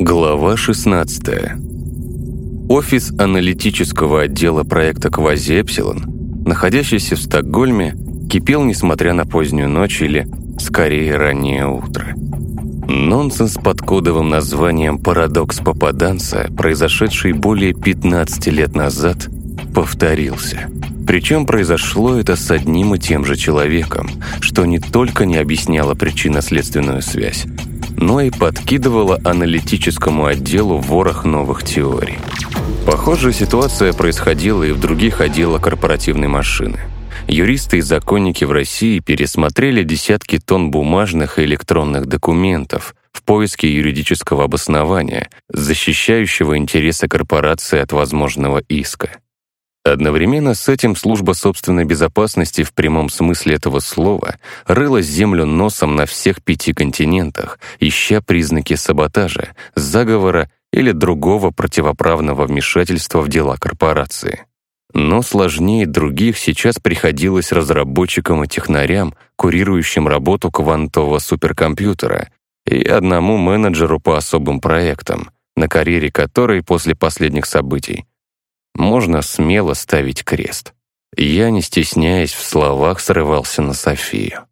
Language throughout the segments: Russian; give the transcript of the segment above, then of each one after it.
Глава 16. Офис аналитического отдела проекта «Квази-Эпсилон», находящийся в Стокгольме, кипел, несмотря на позднюю ночь или, скорее, раннее утро. Нонсенс под кодовым названием «Парадокс попаданца», произошедший более 15 лет назад, повторился. Причем произошло это с одним и тем же человеком, что не только не объясняло причинно-следственную связь, но и подкидывало аналитическому отделу ворох новых теорий. Похожая ситуация происходила и в других отделах корпоративной машины. Юристы и законники в России пересмотрели десятки тонн бумажных и электронных документов в поиске юридического обоснования, защищающего интересы корпорации от возможного иска. Одновременно с этим служба собственной безопасности в прямом смысле этого слова рыла землю носом на всех пяти континентах, ища признаки саботажа, заговора или другого противоправного вмешательства в дела корпорации. Но сложнее других сейчас приходилось разработчикам и технарям, курирующим работу квантового суперкомпьютера, и одному менеджеру по особым проектам, на карьере которой после последних событий можно смело ставить крест. Я, не стесняясь в словах, срывался на Софию.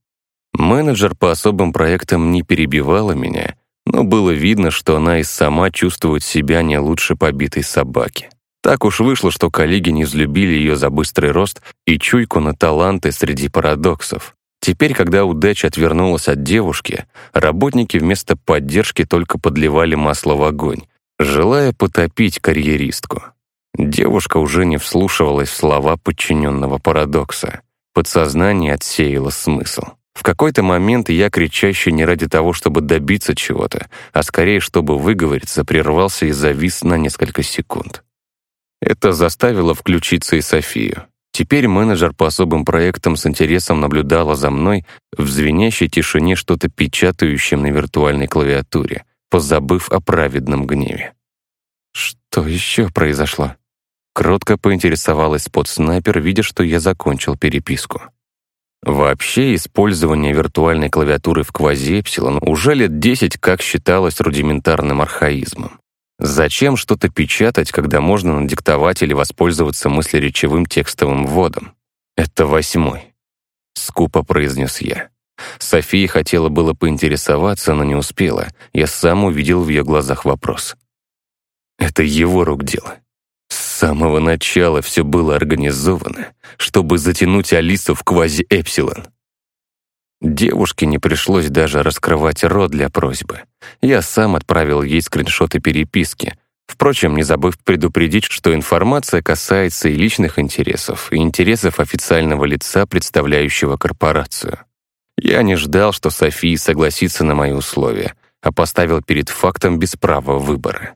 Менеджер по особым проектам не перебивала меня, но было видно, что она и сама чувствует себя не лучше побитой собаки. Так уж вышло, что коллеги не взлюбили ее за быстрый рост и чуйку на таланты среди парадоксов. Теперь, когда удача отвернулась от девушки, работники вместо поддержки только подливали масло в огонь, желая потопить карьеристку. Девушка уже не вслушивалась в слова подчиненного парадокса. Подсознание отсеяло смысл. В какой-то момент я, кричащий не ради того, чтобы добиться чего-то, а скорее, чтобы выговориться, прервался и завис на несколько секунд. Это заставило включиться и Софию. Теперь менеджер по особым проектам с интересом наблюдала за мной в звенящей тишине что-то печатающем на виртуальной клавиатуре, позабыв о праведном гневе. Что еще произошло? Кротко поинтересовалась подснайпер, видя, что я закончил переписку. Вообще, использование виртуальной клавиатуры в квази-эпсилон уже лет 10 как считалось рудиментарным архаизмом. Зачем что-то печатать, когда можно надиктовать или воспользоваться мыслеречевым текстовым вводом? Это восьмой. Скупо произнес я. София хотела было поинтересоваться, но не успела. Я сам увидел в ее глазах вопрос. Это его рук дело самого начала все было организовано, чтобы затянуть Алису в квази-эпсилон. Девушке не пришлось даже раскрывать рот для просьбы. Я сам отправил ей скриншоты переписки, впрочем, не забыв предупредить, что информация касается и личных интересов, и интересов официального лица, представляющего корпорацию. Я не ждал, что София согласится на мои условия, а поставил перед фактом без права выбора.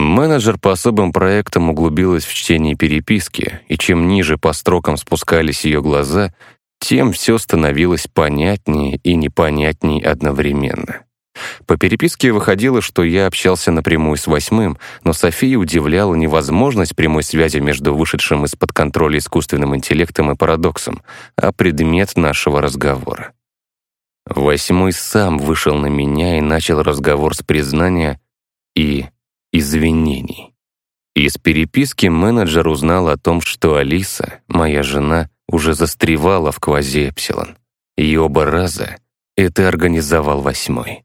Менеджер по особым проектам углубилась в чтение переписки, и чем ниже по строкам спускались ее глаза, тем все становилось понятнее и непонятнее одновременно. По переписке выходило, что я общался напрямую с восьмым, но София удивляла невозможность прямой связи между вышедшим из-под контроля искусственным интеллектом и парадоксом, а предмет нашего разговора. Восьмой сам вышел на меня и начал разговор с признания и извинений. Из переписки менеджер узнал о том, что Алиса, моя жена, уже застревала в квази-эпсилон. И оба раза это организовал восьмой.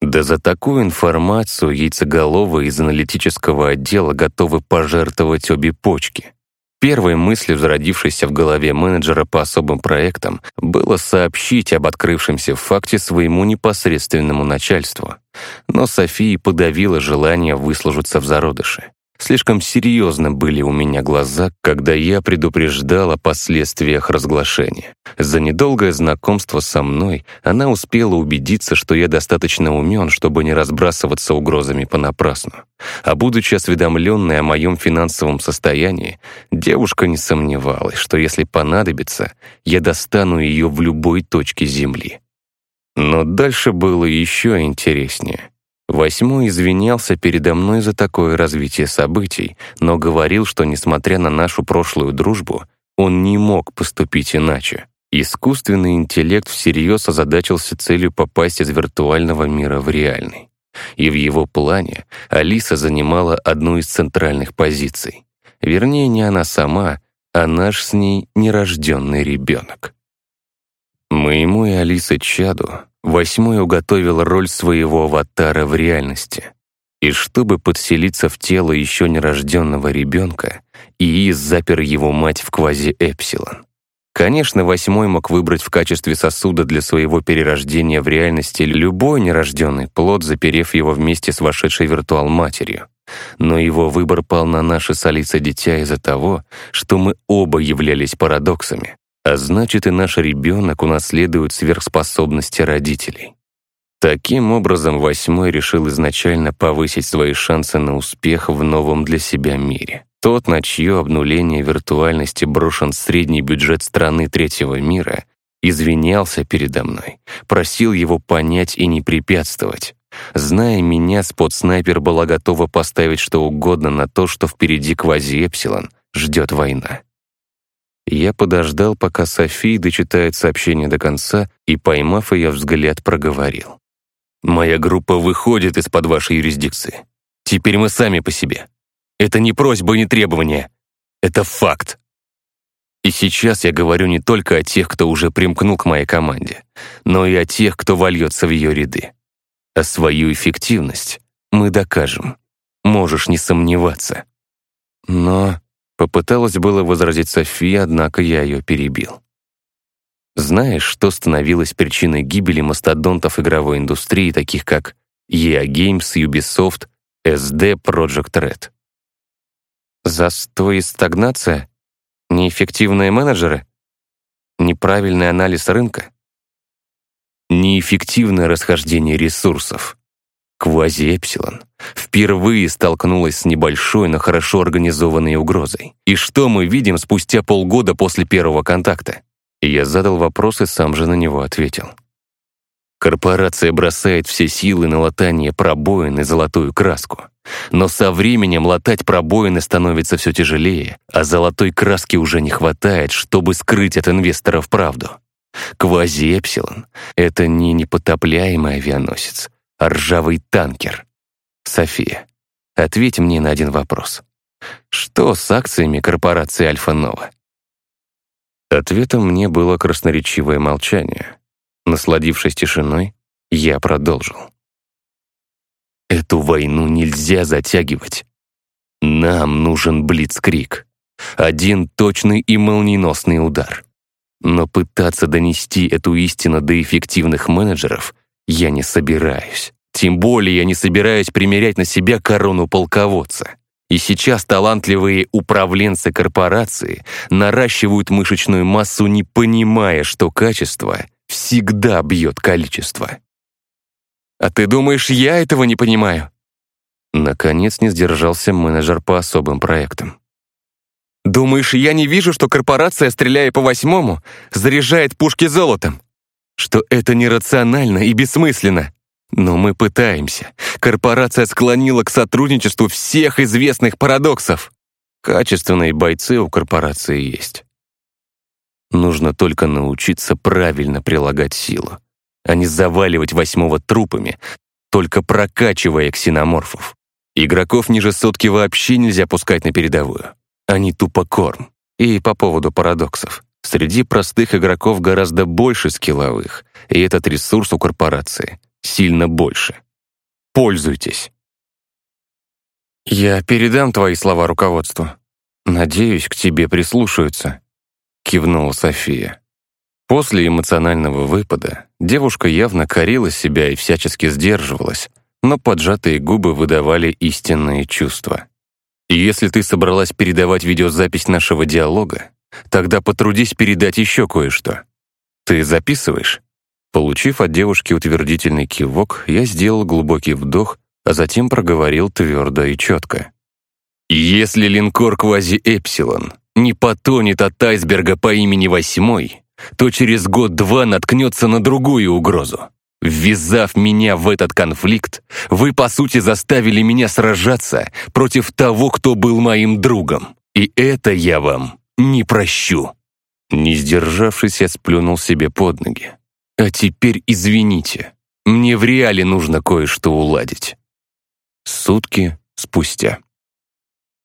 Да за такую информацию яйцеголовые из аналитического отдела готовы пожертвовать обе почки. Первой мыслью, зародившейся в голове менеджера по особым проектам, было сообщить об открывшемся факте своему непосредственному начальству. Но София подавила желание выслужиться в зародыше. Слишком серьезно были у меня глаза, когда я предупреждал о последствиях разглашения. За недолгое знакомство со мной она успела убедиться, что я достаточно умен, чтобы не разбрасываться угрозами понапрасну. А будучи осведомленной о моем финансовом состоянии, девушка не сомневалась, что если понадобится, я достану ее в любой точке Земли. Но дальше было еще интереснее. Восьмой извинялся передо мной за такое развитие событий, но говорил, что, несмотря на нашу прошлую дружбу, он не мог поступить иначе. Искусственный интеллект всерьез озадачился целью попасть из виртуального мира в реальный. и в его плане Алиса занимала одну из центральных позиций. Вернее, не она сама, а наш с ней нерожденный ребенок. Моему и Алисе Чаду восьмой уготовил роль своего аватара в реальности. И чтобы подселиться в тело еще нерожденного ребенка, ИИ запер его мать в квази-эпсилон. Конечно, восьмой мог выбрать в качестве сосуда для своего перерождения в реальности любой нерожденный плод, заперев его вместе с вошедшей виртуал-матерью. Но его выбор пал на наше с Алисой дитя из-за того, что мы оба являлись парадоксами, а значит и наш ребенок унаследует сверхспособности родителей. Таким образом, восьмой решил изначально повысить свои шансы на успех в новом для себя мире. Тот, на чье обнуление виртуальности брошен средний бюджет страны третьего мира, извинялся передо мной, просил его понять и не препятствовать. Зная меня, спот-снайпер была готова поставить что угодно на то, что впереди квази-эпсилон ждет война. Я подождал, пока София дочитает сообщение до конца, и, поймав ее взгляд, проговорил. Моя группа выходит из-под вашей юрисдикции. Теперь мы сами по себе. Это не просьба и не требование. Это факт. И сейчас я говорю не только о тех, кто уже примкнул к моей команде, но и о тех, кто вольется в ее ряды. А свою эффективность мы докажем. Можешь не сомневаться. Но попыталась было возразить София, однако я ее перебил. Знаешь, что становилось причиной гибели мастодонтов игровой индустрии, таких как EA Games, Ubisoft, SD Project Red? Застой и стагнация? Неэффективные менеджеры? Неправильный анализ рынка? Неэффективное расхождение ресурсов. Квази-Эпсилон впервые столкнулась с небольшой, но хорошо организованной угрозой. И что мы видим спустя полгода после первого контакта? Я задал вопрос и сам же на него ответил. Корпорация бросает все силы на латание пробоин и золотую краску. Но со временем латать пробоины становится все тяжелее, а золотой краски уже не хватает, чтобы скрыть от инвесторов правду. Квази-Эпсилон — это не непотопляемый авианосец, ржавый танкер. София, ответь мне на один вопрос. Что с акциями корпорации Альфа-Нова? Ответом мне было красноречивое молчание. Насладившись тишиной, я продолжил. Эту войну нельзя затягивать. Нам нужен блицкрик. Один точный и молниеносный удар. Но пытаться донести эту истину до эффективных менеджеров я не собираюсь. Тем более я не собираюсь примерять на себя корону полководца. И сейчас талантливые управленцы корпорации наращивают мышечную массу, не понимая, что качество всегда бьет количество. «А ты думаешь, я этого не понимаю?» Наконец не сдержался менеджер по особым проектам. «Думаешь, я не вижу, что корпорация, стреляя по восьмому, заряжает пушки золотом? Что это нерационально и бессмысленно? Но мы пытаемся. Корпорация склонила к сотрудничеству всех известных парадоксов. Качественные бойцы у корпорации есть. Нужно только научиться правильно прилагать силу, а не заваливать восьмого трупами, только прокачивая ксеноморфов. Игроков ниже сотки вообще нельзя пускать на передовую. Они тупо корм. И по поводу парадоксов. Среди простых игроков гораздо больше скилловых, и этот ресурс у корпорации сильно больше. Пользуйтесь. Я передам твои слова руководству. Надеюсь, к тебе прислушаются, кивнула София. После эмоционального выпада девушка явно корила себя и всячески сдерживалась, но поджатые губы выдавали истинные чувства. И если ты собралась передавать видеозапись нашего диалога, тогда потрудись передать еще кое-что. Ты записываешь? Получив от девушки утвердительный кивок, я сделал глубокий вдох, а затем проговорил твердо и четко. «Если линкор «Квази-Эпсилон» не потонет от айсберга по имени Восьмой, то через год-два наткнется на другую угрозу. Ввязав меня в этот конфликт, вы, по сути, заставили меня сражаться против того, кто был моим другом. И это я вам не прощу». Не сдержавшись, я сплюнул себе под ноги. А теперь извините. Мне в реале нужно кое-что уладить. Сутки спустя.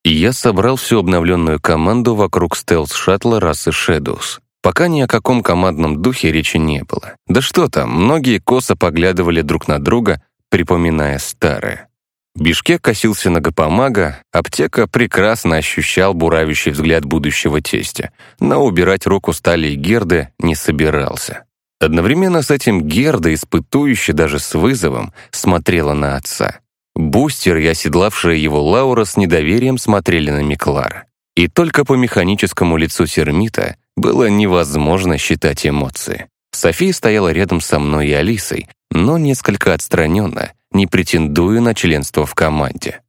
Я собрал всю обновленную команду вокруг стелс-шаттла расы Shadows. Пока ни о каком командном духе речи не было. Да что там, многие косо поглядывали друг на друга, припоминая старое. Бишкек косился на Гапомага, аптека прекрасно ощущал буравящий взгляд будущего тестя, но убирать руку стали и Герды не собирался. Одновременно с этим Герда, испытующе даже с вызовом, смотрела на отца. Бустер и оседлавшая его Лаура с недоверием смотрели на Миклара. И только по механическому лицу Сермита было невозможно считать эмоции. София стояла рядом со мной и Алисой, но несколько отстраненно, не претендуя на членство в команде.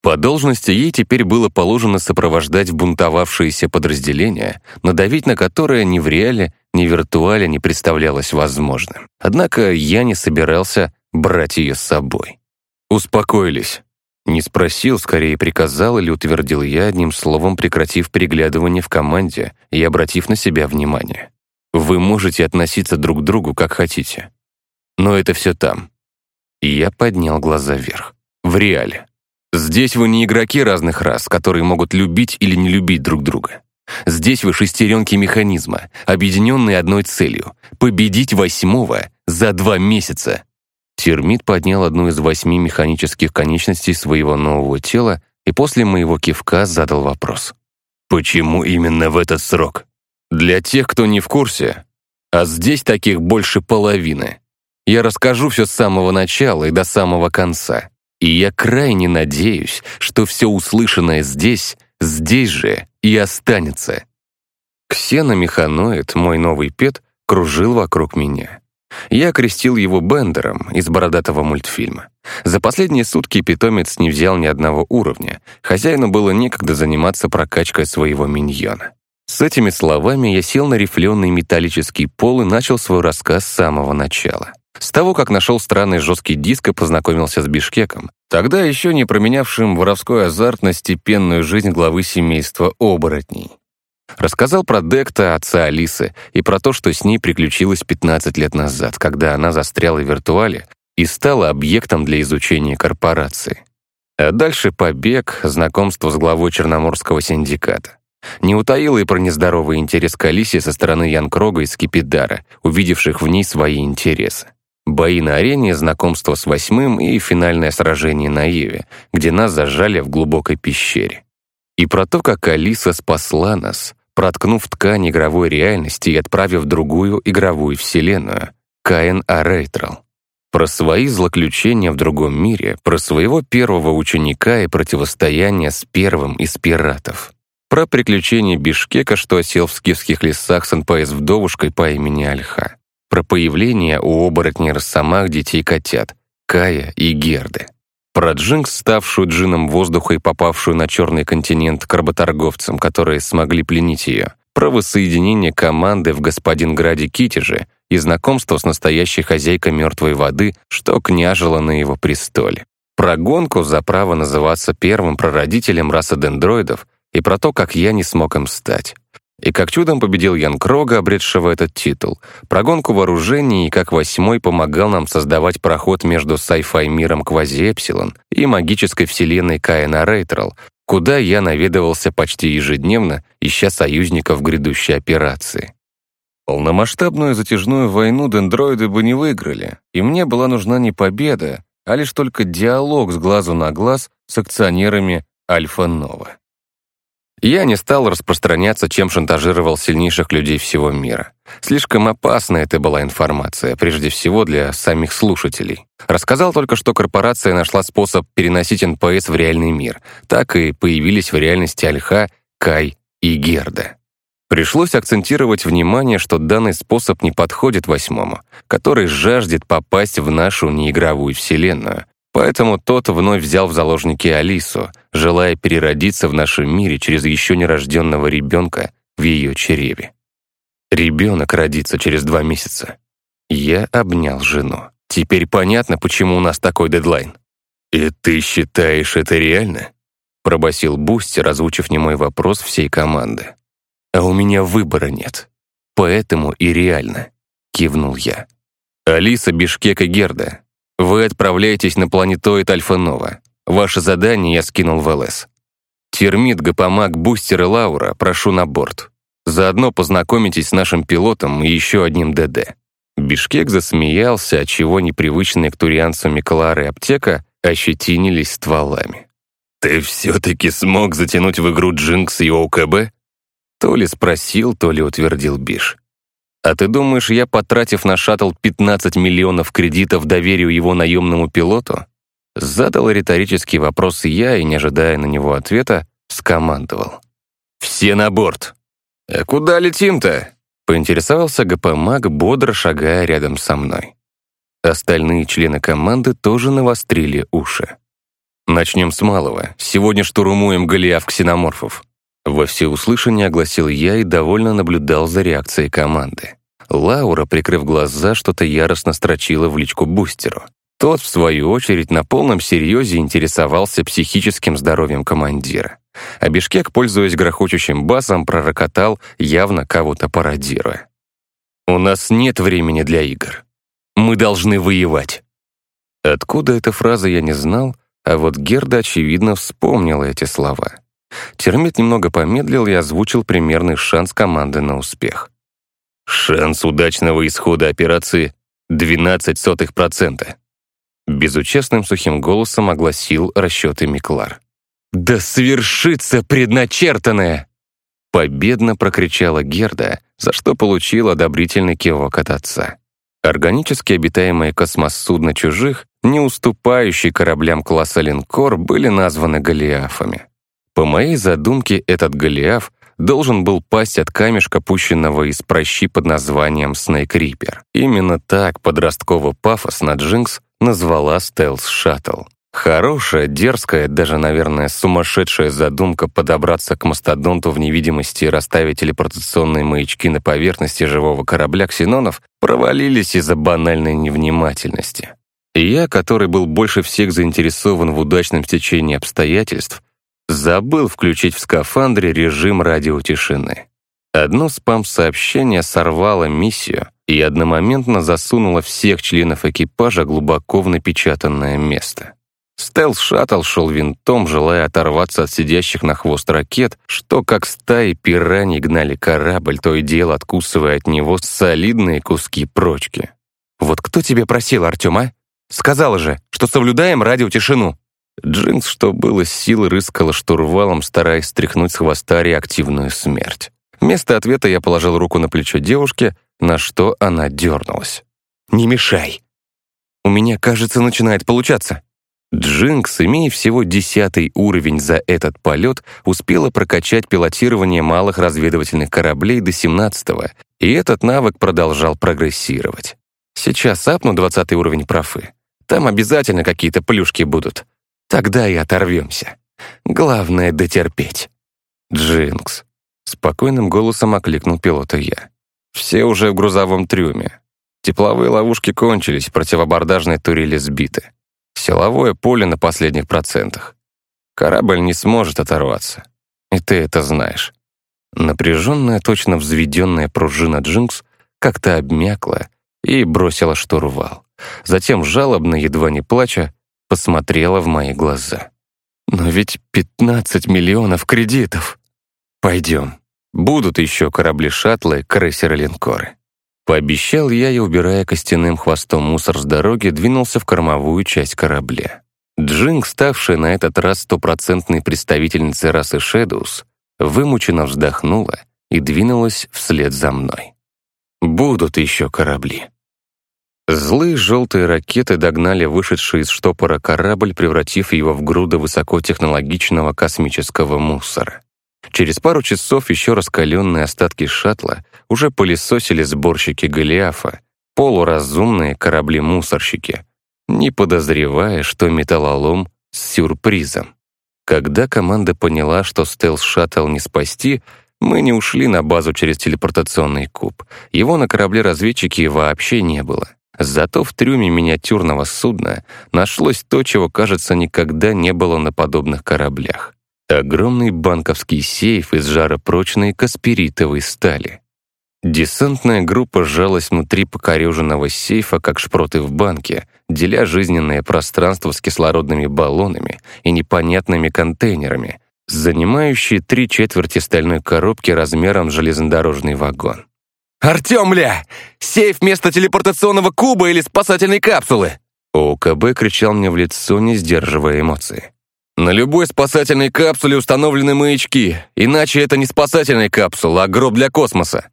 По должности ей теперь было положено сопровождать бунтовавшиеся подразделения, надавить на которое ни в реале, ни в виртуале не представлялось возможным. Однако я не собирался брать ее с собой. «Успокоились». Не спросил, скорее приказал или утвердил я, одним словом прекратив переглядывание в команде и обратив на себя внимание. «Вы можете относиться друг к другу как хотите. Но это все там». И я поднял глаза вверх. В реале. Здесь вы не игроки разных рас, которые могут любить или не любить друг друга. Здесь вы шестеренки механизма, объединенные одной целью — победить восьмого за два месяца. Термит поднял одну из восьми механических конечностей своего нового тела и после моего кивка задал вопрос. «Почему именно в этот срок? Для тех, кто не в курсе, а здесь таких больше половины. Я расскажу все с самого начала и до самого конца. И я крайне надеюсь, что все услышанное здесь, здесь же и останется». Ксеномеханоид, мой новый пет, кружил вокруг меня. Я крестил его Бендером из бородатого мультфильма. За последние сутки питомец не взял ни одного уровня. Хозяину было некогда заниматься прокачкой своего миньона. С этими словами я сел на рифленый металлический пол и начал свой рассказ с самого начала. С того, как нашел странный жесткий диск и познакомился с Бишкеком, тогда еще не променявшим воровской азарт на степенную жизнь главы семейства оборотней. Рассказал про Декта, отца Алисы, и про то, что с ней приключилось 15 лет назад, когда она застряла в виртуале и стала объектом для изучения корпорации. А дальше побег, знакомство с главой Черноморского синдиката. Не утаил и про нездоровый интерес к Алисе со стороны Ян Крога и Скипидара, увидевших в ней свои интересы. Бои на арене, знакомство с восьмым и финальное сражение на Еве, где нас зажали в глубокой пещере. И про то, как Алиса спасла нас, проткнув ткань игровой реальности и отправив другую игровую вселенную — Каин Арейтрал. Про свои злоключения в другом мире, про своего первого ученика и противостояние с первым из пиратов. Про приключения Бишкека, что осел в скифских лесах с НПС-вдовушкой по имени Альха. Про появление у оборотней Росомах детей-котят, Кая и Герды. Про Джинкс, ставшую джином воздуха и попавшую на черный континент к работорговцам, которые смогли пленить ее. Про воссоединение команды в господин Граде Китеже и знакомство с настоящей хозяйкой мертвой воды, что княжила на его престоле. Про гонку за право называться первым прародителем расы дендроидов и про то, как я не смог им стать. И как чудом победил Ян Крога, обретшего этот титул, прогонку вооружений и как восьмой помогал нам создавать проход между sci-fi миром Квази-Эпсилон и магической вселенной Каина Рейтрал, куда я наведывался почти ежедневно, ища союзников грядущей операции. Полномасштабную затяжную войну дендроиды бы не выиграли, и мне была нужна не победа, а лишь только диалог с глазу на глаз с акционерами Альфа-Нова. Я не стал распространяться, чем шантажировал сильнейших людей всего мира. Слишком опасна это была информация, прежде всего для самих слушателей. Рассказал только, что корпорация нашла способ переносить НПС в реальный мир. Так и появились в реальности Альха, Кай и Герда. Пришлось акцентировать внимание, что данный способ не подходит восьмому, который жаждет попасть в нашу неигровую вселенную, Поэтому тот вновь взял в заложники Алису, желая переродиться в нашем мире через еще нерожденного ребенка в ее чреве. Ребенок родится через два месяца. Я обнял жену. Теперь понятно, почему у нас такой дедлайн. «И ты считаешь это реально?» пробасил Бустер, озвучив немой вопрос всей команды. «А у меня выбора нет. Поэтому и реально», — кивнул я. «Алиса, Бишкек и Герда, вы отправляетесь на планетоид Альфа-Нова. Ваше задание я скинул в ЛС. Термит, Гапамак, Бустер и Лаура прошу на борт. Заодно познакомитесь с нашим пилотом и еще одним ДД». Бишкек засмеялся, отчего непривычные к турианцам Миклар и Аптека ощетинились стволами. «Ты все-таки смог затянуть в игру Джинкс и ОКБ?» То ли спросил, то ли утвердил Биш. «А ты думаешь, я, потратив на шаттл 15 миллионов кредитов, доверию его наемному пилоту?» Задал риторический вопрос я и, не ожидая на него ответа, скомандовал. «Все на борт!» «А куда летим-то?» Поинтересовался ГП-маг, бодро шагая рядом со мной. Остальные члены команды тоже навострили уши. «Начнем с малого. Сегодня штурмуем Голиаф ксеноморфов». Во всеуслышание огласил я и довольно наблюдал за реакцией команды. Лаура, прикрыв глаза, что-то яростно строчила в личку Бустеру. Тот, в свою очередь, на полном серьезе интересовался психическим здоровьем командира. А Бишкек, пользуясь грохочущим басом, пророкотал, явно кого-то пародируя. «У нас нет времени для игр. Мы должны воевать». Откуда эта фраза, я не знал, а вот Герда, очевидно, вспомнила эти слова. Термит немного помедлил и озвучил примерный шанс команды на успех. «Шанс удачного исхода операции — 12%. Безучастным сухим голосом огласил расчеты Миклар. «Да свершится предначертанное!» Победно прокричала Герда, за что получил одобрительный кивок от отца. Органически обитаемые космосудно чужих, не уступающие кораблям класса линкор, были названы Голиафами. По моей задумке, этот Голиаф должен был пасть от камешка, пущенного из прощи под названием Снейк Риппер. Именно так подростково-пафосно Джинкс назвала стелс-шаттл. Хорошая, дерзкая, даже, наверное, сумасшедшая задумка подобраться к мастодонту в невидимости и расставить телепортационные маячки на поверхности живого корабля ксенонов провалились из-за банальной невнимательности. И я, который был больше всех заинтересован в удачном течении обстоятельств, забыл включить в скафандре режим радиотишины. Одно спам-сообщение сорвало миссию и одномоментно засунуло всех членов экипажа глубоко в напечатанное место. Стелс-шаттл шел винтом, желая оторваться от сидящих на хвост ракет, что как стаи пираний гнали корабль, то и дело откусывая от него солидные куски прочки. «Вот кто тебе просил, Артем, а? Сказала же, что соблюдаем радиотишину!» Джинс, что было сил, рыскала штурвалом, стараясь стряхнуть с хвоста реактивную смерть. Вместо ответа я положил руку на плечо девушки, на что она дернулась. «Не мешай! У меня, кажется, начинает получаться!» Джинкс, имея всего десятый уровень за этот полет, успела прокачать пилотирование малых разведывательных кораблей до 17-го, и этот навык продолжал прогрессировать. Сейчас апну 20 уровень профы. Там обязательно какие-то плюшки будут. Тогда и оторвемся. Главное — дотерпеть. Джинкс. Спокойным голосом окликнул пилота я. Все уже в грузовом трюме. Тепловые ловушки кончились, противобордажные турели сбиты. Силовое поле на последних процентах. Корабль не сможет оторваться. И ты это знаешь. Напряженная, точно взведенная пружина Джинкс как-то обмякла и бросила штурвал. Затем, жалобно, едва не плача, посмотрела в мои глаза. «Но ведь 15 миллионов кредитов!» «Пойдем. Будут еще корабли-шаттлы, крейсеры-линкоры». Пообещал я и, убирая костяным хвостом мусор с дороги, двинулся в кормовую часть корабля. Джинг, ставшая на этот раз стопроцентной представительницей расы Шэдоус, вымученно вздохнула и двинулась вслед за мной. Будут еще корабли. Злые желтые ракеты догнали вышедший из штопора корабль, превратив его в груду высокотехнологичного космического мусора. Через пару часов еще раскаленные остатки шаттла уже пылесосили сборщики Голиафа, полуразумные корабли-мусорщики, не подозревая, что металлолом с сюрпризом. Когда команда поняла, что стелс-шаттл не спасти, мы не ушли на базу через телепортационный куб. Его на корабле-разведчике вообще не было. Зато в трюме миниатюрного судна нашлось то, чего, кажется, никогда не было на подобных кораблях. Огромный банковский сейф из жаропрочной каспиритовой стали. Десантная группа сжалась внутри покореженного сейфа, как шпроты в банке, деля жизненное пространство с кислородными баллонами и непонятными контейнерами, занимающие три четверти стальной коробки размером с железнодорожный вагон. «Артем, ля! Сейф вместо телепортационного куба или спасательной капсулы!» ОКБ кричал мне в лицо, не сдерживая эмоций. «На любой спасательной капсуле установлены маячки, иначе это не спасательная капсула, а гроб для космоса».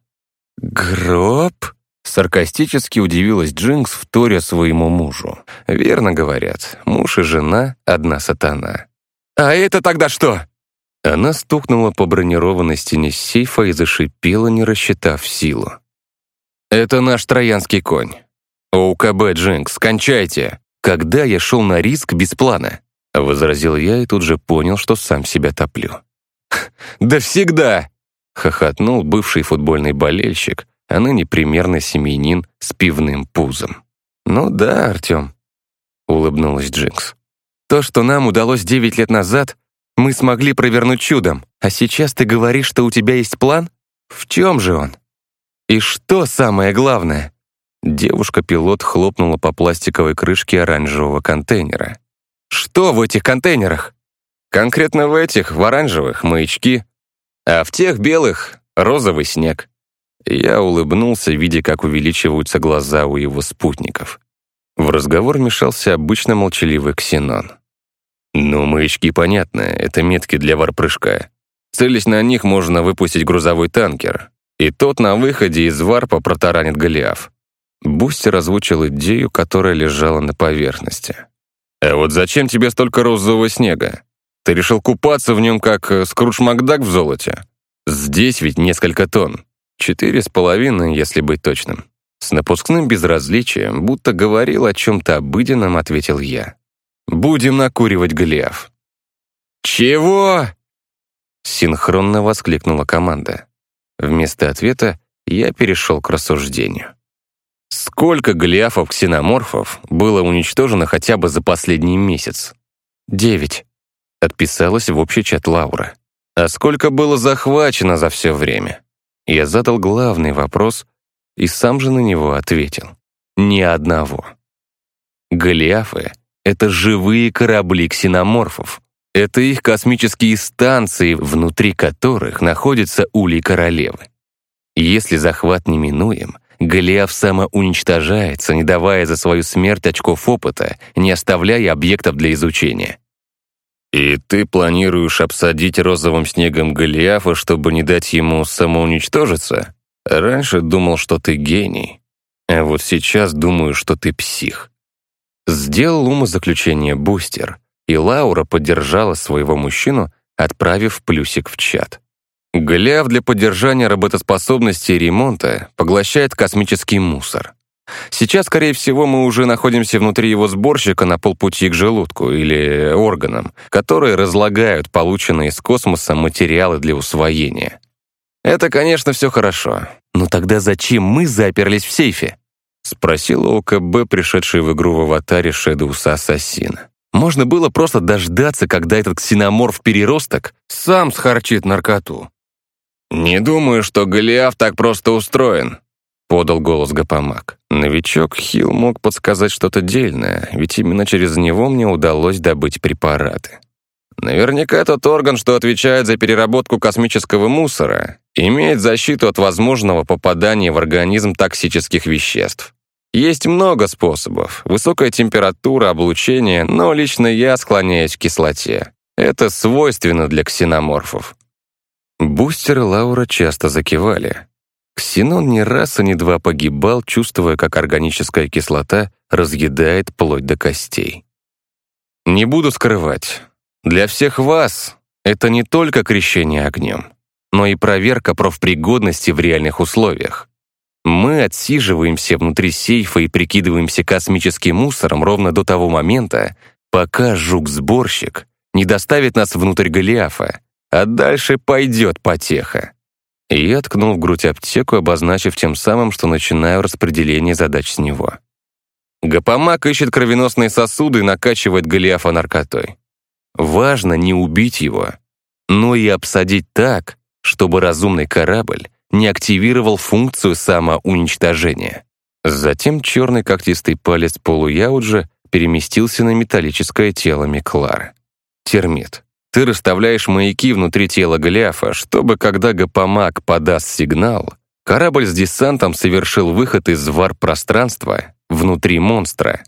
«Гроб?» Саркастически удивилась Джинкс, вторя своему мужу. «Верно говорят, муж и жена — одна сатана». «А это тогда что?» Она стукнула по бронированной стене сейфа и зашипела, не рассчитав силу. «Это наш троянский конь. ОУКБ, Джинкс, кончайте! Когда я шел на риск без плана?» Возразил я и тут же понял, что сам себя топлю. «Да всегда!» — хохотнул бывший футбольный болельщик, а ныне примерно семьянин с пивным пузом. «Ну да, Артем», — улыбнулась Джинкс. «То, что нам удалось девять лет назад, мы смогли провернуть чудом, а сейчас ты говоришь, что у тебя есть план? В чем же он? И что самое главное?» Девушка-пилот хлопнула по пластиковой крышке оранжевого контейнера. «Что в этих контейнерах?» «Конкретно в этих, в оранжевых, маячки, а в тех белых — розовый снег». Я улыбнулся, видя, как увеличиваются глаза у его спутников. В разговор вмешался обычно молчаливый ксенон. «Ну, маячки понятно, это метки для варпрыжка. Целясь на них, можно выпустить грузовой танкер, и тот на выходе из варпа протаранит Голиаф». Бустер озвучил идею, которая лежала на поверхности. «А вот зачем тебе столько розового снега? Ты решил купаться в нем, как э, Скрудж Макдак в золоте? Здесь ведь несколько тонн. Четыре с половиной, если быть точным». С напускным безразличием, будто говорил о чем-то обыденном, ответил я. Будем накуривать Голиаф». «Чего?» Синхронно воскликнула команда. Вместо ответа я перешел к рассуждению. Сколько голиафов-ксеноморфов было уничтожено хотя бы за последний месяц? Девять. Отписалась в общий чат Лаура. А сколько было захвачено за все время? Я задал главный вопрос и сам же на него ответил. Ни одного. Голиафы это живые корабли ксеноморфов. Это их космические станции, внутри которых находится улей королевы. Если захват неминуем, Голиаф самоуничтожается, не давая за свою смерть очков опыта, не оставляя объектов для изучения. И ты планируешь обсадить розовым снегом Голиафа, чтобы не дать ему самоуничтожиться? Раньше думал, что ты гений, а вот сейчас думаю, что ты псих. Сделал умозаключение бустер, и Лаура поддержала своего мужчину, отправив плюсик в чат. Гляв для поддержания работоспособности и ремонта поглощает космический мусор. Сейчас, скорее всего, мы уже находимся внутри его сборщика на полпути к желудку или органам, которые разлагают полученные из космоса материалы для усвоения. Это, конечно, все хорошо. Но тогда зачем мы заперлись в сейфе? Спросил ОКБ, пришедший в игру в аватаре Шэдоуса Ассасина. Можно было просто дождаться, когда этот ксеноморф-переросток сам схарчит наркоту. «Не думаю, что Голиаф так просто устроен», — подал голос Гапамак. Новичок Хилл мог подсказать что-то дельное, ведь именно через него мне удалось добыть препараты. Наверняка тот орган, что отвечает за переработку космического мусора, имеет защиту от возможного попадания в организм токсических веществ. Есть много способов. Высокая температура, облучение, но лично я склоняюсь к кислоте. Это свойственно для ксеноморфов. Бустер и Лаура часто закивали. Ксенон ни раз и ни два погибал, чувствуя, как органическая кислота разъедает плоть до костей. Не буду скрывать, для всех вас это не только крещение огнем, но и проверка профпригодности в реальных условиях. Мы отсиживаемся внутри сейфа и прикидываемся космическим мусором ровно до того момента, пока жук-сборщик не доставит нас внутрь Голиафа, а дальше пойдет потеха. И я ткнул в грудь аптеку, обозначив тем самым, что начинаю распределение задач с него. Гапамак ищет кровеносные сосуды и накачивает Голиафа наркотой. Важно не убить его, но и обсадить так, чтобы разумный корабль не активировал функцию самоуничтожения. Затем черный когтистый палец полуяуджа переместился на металлическое тело Миклара. Термит. Ты расставляешь маяки внутри тела Голиафа, чтобы, когда Гапамак подаст сигнал, корабль с десантом совершил выход из варп-пространства внутри монстра.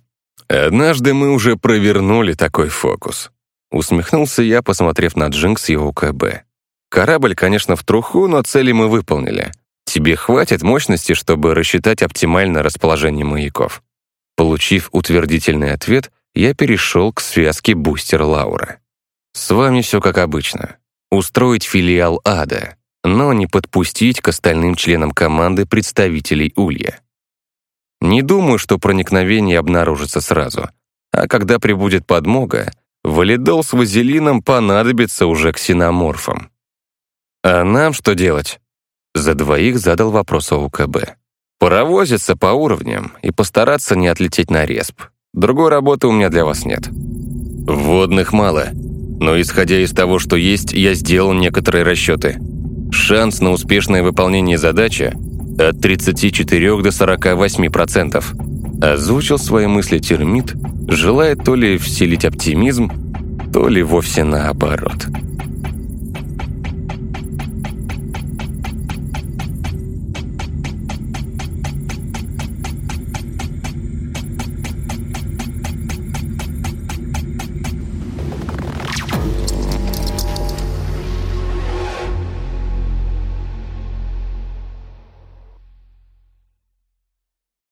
Однажды мы уже провернули такой фокус. Усмехнулся я, посмотрев на Джинкс и ОКБ. Корабль, конечно, в труху, но цели мы выполнили. Тебе хватит мощности, чтобы рассчитать оптимальное расположение маяков. Получив утвердительный ответ, я перешел к связке бустер Лаура. С вами все как обычно. Устроить филиал ада, но не подпустить к остальным членам команды представителей Улья. Не думаю, что проникновение обнаружится сразу, а когда прибудет подмога, валидол с вазелином понадобится уже ксеноморфам. А нам что делать? За двоих задал вопрос ОУКБ. Паровозиться по уровням и постараться не отлететь на респ. Другой работы у меня для вас нет. Водных мало, но исходя из того, что есть, я сделал некоторые расчеты. Шанс на успешное выполнение задачи от 34 до 48%. Озвучил свои мысли термит, желая то ли вселить оптимизм, то ли вовсе наоборот.